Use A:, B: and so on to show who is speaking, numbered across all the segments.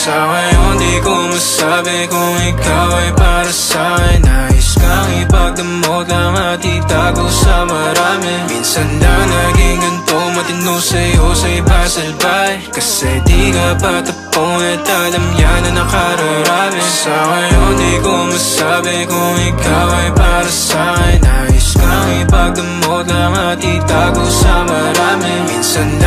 A: Sa ngayon di ko masabi kung ikaw ay para sa'kin Nais kang ipagdamot lang at sa marami. Minsan na naging ganito matino sa'yo sa iba salbay Kasi di ka patapon at alam yan na nakararami. Sa ngayon di ko masabi kung ikaw ay para sa'kin Nais kang ipagdamot lang at sa marami. Minsan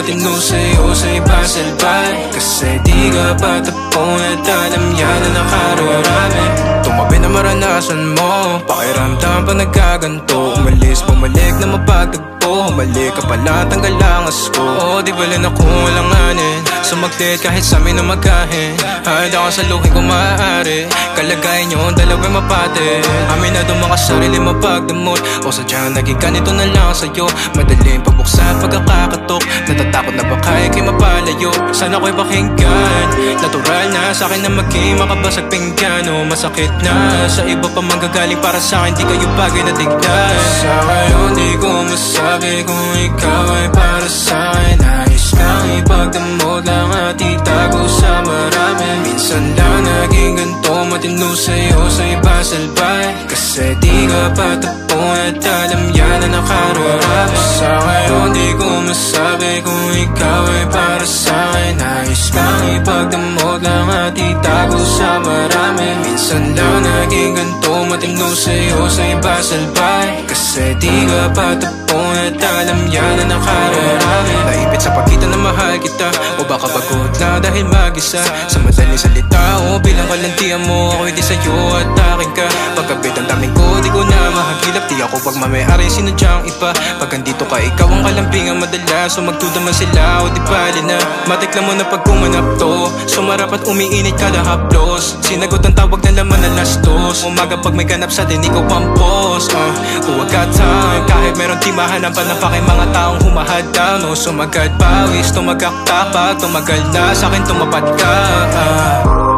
A: ganito matino sa'yo sa iba salbay Kasi di ka patapon at alam yan na nakararami Tumabi na maranasan mo? Pakiramdam pa nagkaganto. Umalis, bumalik na mapagtagpo. Humalik ka pala, tanggal ang asko. Oo, di bala na kung walang anin Sumaglit kahit sa amin na magkahin Handa ka sa luhin kung maaari. Kalagayan nyo, dalawa'y mapate. Amin na mga sarili mapagdamot O sadyang naging ganito na lang sa'yo. Madaling pagbuksan pagkakakatok Natatakot na baka ikay mapalayo? Sana ko'y pakinggan Natural na sa akin na maging makabasag pinggan O masakit na. Sa iba pa manggagaling para sa akin Di kayo bagay na tignan. Sa ngayon di ko masabi kung ikaw ay para sa akin. Nais kang ipagdamot lang at itago sa marami. Minsan lang naging ganito matino sa'yo sa iba salbay. Kasi di ka patapon at alam yan na nakararami. Sa ngayon di ko masabi kung ikaw ay para Nais kang ipagdamot lang at itago sa marami. Minsan lang naging ganito matino sa'yo sa iba salbay. Kasi di ka patapon at alam yan na nakararami. Naipit sa pagkita na mahal kita O baka pagod na dahil mag-isa. Sa madaling salita o bilang kalantian mo Ako'y di sa'yo at akin ka. Pagkabit ang daming ko di ko na mahagilap Di ako pag mamayari sinadyang iba. Pag andito ka ikaw ang kalambingan madalas. So magtudaman sila o di bali na Matikla mo na pag kumanap to. Sumarap at umiinit kada haplos. Sinagot ang tawag na laman na lastos. Umaga pag may ganap sa din ikaw ang boss. Uh, Huwag ka time kahit meron di mahanapan na pa kay mga taong humahad down O sumagad pawis, tumagak tapag Tumagal na. Sa akin tumapat ka ah.